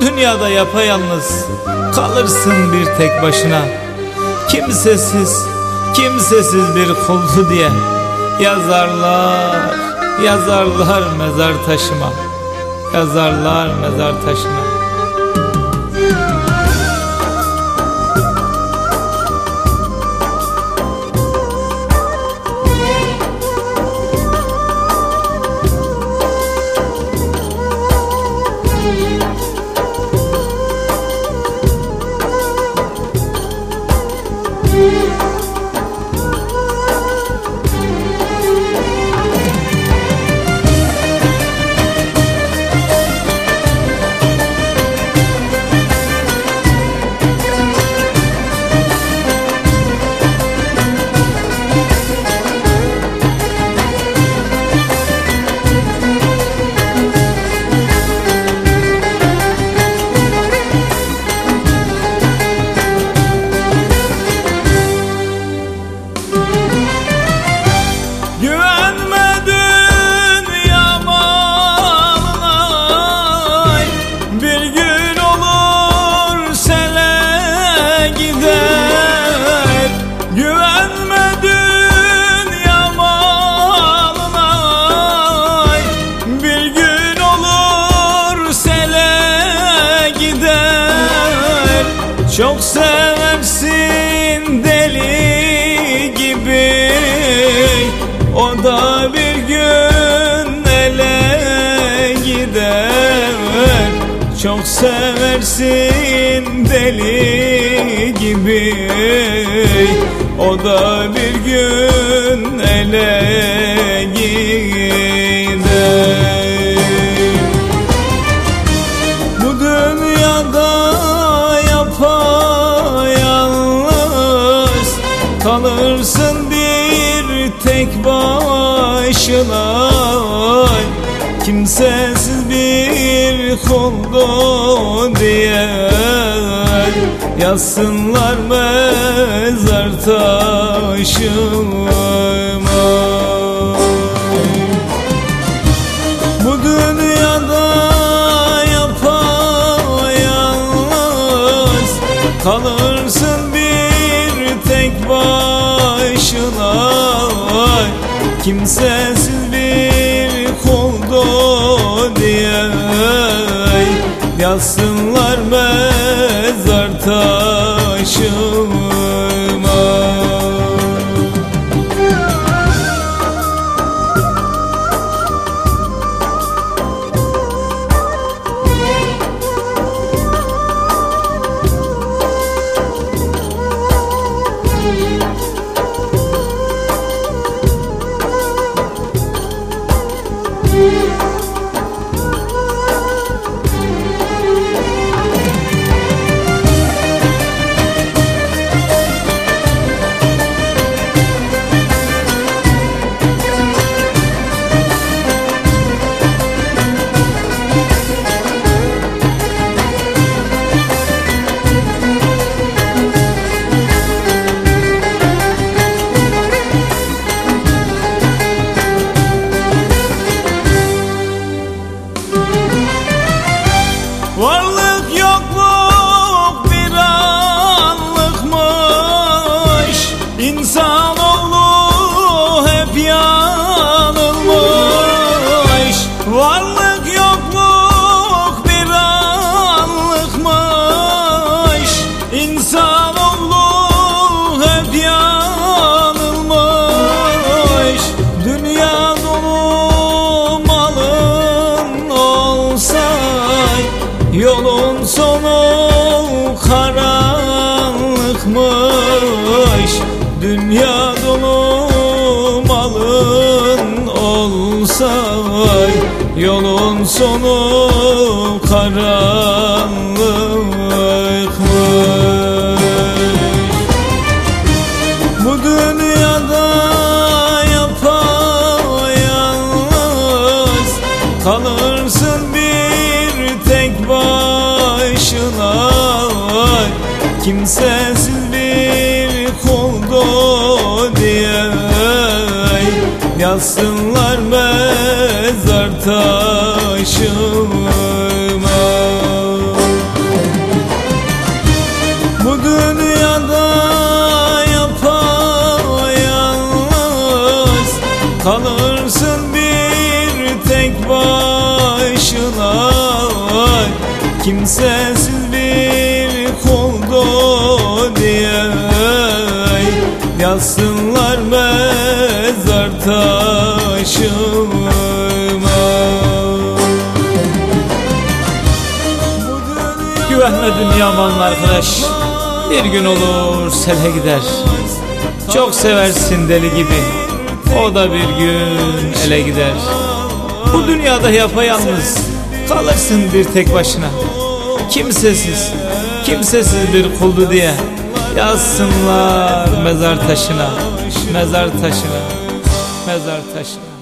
Dünyada yapayalnız kalırsın bir tek başına. Kimsesiz, kimsesiz bir kuldu diye Yazarlar, yazarlar mezar taşıma Yazarlar mezar taşıma Çok seversin deli gibi. O da bir gün ele gider. Çok seversin deli gibi. O da bir gün ele gider Kalırsın bir tek başına. Kimsesiz bir kuldu diye Yazsınlar mezar taşıma. Bu dünyada yapayalnız Kalırsın Kimsesiz bir kuldu diye. Yazsınlar karanlıkmış. Dünya dolu malın olsa Yolun sonu karanlıkmış. Bu dünyada yapayalnız Kalırsın Kimsesizlik oldu diye Yazsınlar mezar taşıma. Bu dünyada yapayalnız Kalırsın bir tek başına. Kimsesiz bir taşıma. Güvenme dünya arkadaş. Bir gün olur sele gider. Çok seversin deli gibi. O da bir gün ele gider. Bu dünyada yapayalnız Kalırsın bir tek başına. Kimsesiz Kimsesiz bir kuldu diye Yazsınlar mezar taşına Mezar taşına Mezar taşına